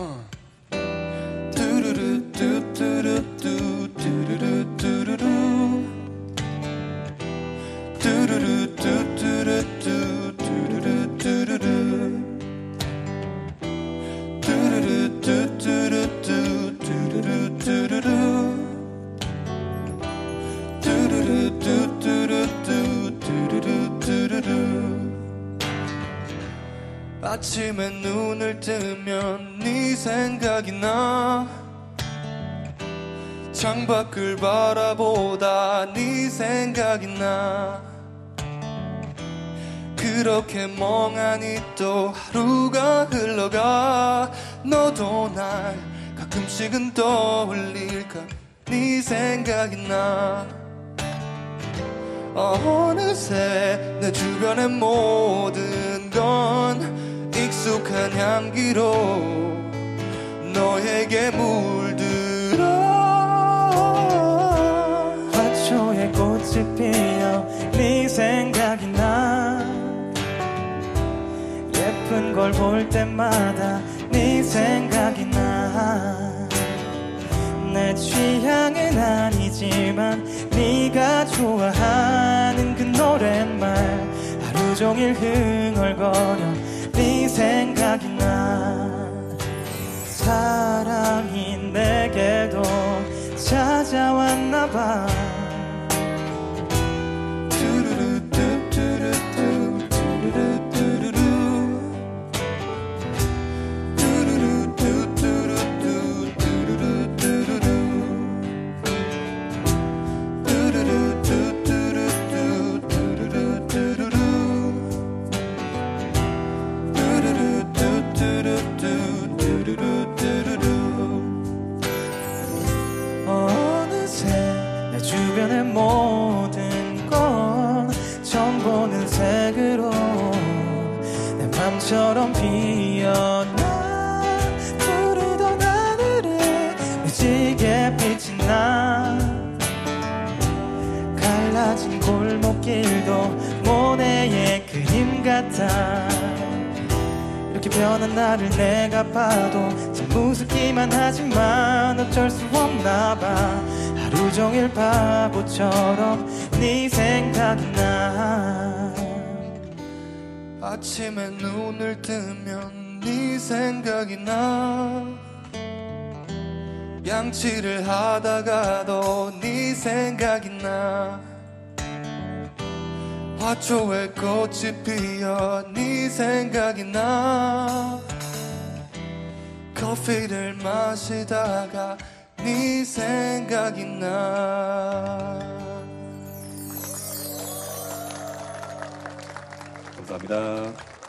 Uh. 아침에 눈을 뜨면 네 생각이 나. 창밖을 바라보다 네 생각이 나. 그렇게 멍하니 또 하루가 흘러가. 너도 날 가끔씩은 떠올릴까? 네 생각이 나. 어느새 내 주변의 모든 건 익숙한 향기로 너에게 물들어. 화초에 꽃이 피어 네 생각이 나. 예쁜 걸 볼 때마다 네 생각이 나 내 취향은 아니지만 네가 좋아하는 그 노랫말 하루 종일 흥얼거려 네 생각이 나 사랑 주변의 모든 건 보는 색으로 내 맘처럼 피어나 부르던 하늘에 무지개 빛이 나 갈라진 골목길도 모네의 그림 같아 이렇게 변한 나를 내가 봐도 참 우습기만 하지만 어쩔 수 없나 봐 하루 종일 바보처럼 네 생각이 나. 아침에 눈을 뜨면 네 생각이 나. 양치를 하다가도 네 생각이 나. 화초에 꽃이 피어 네 생각이 나. 커피를 마시다가 네 생각이 나 감사합니다.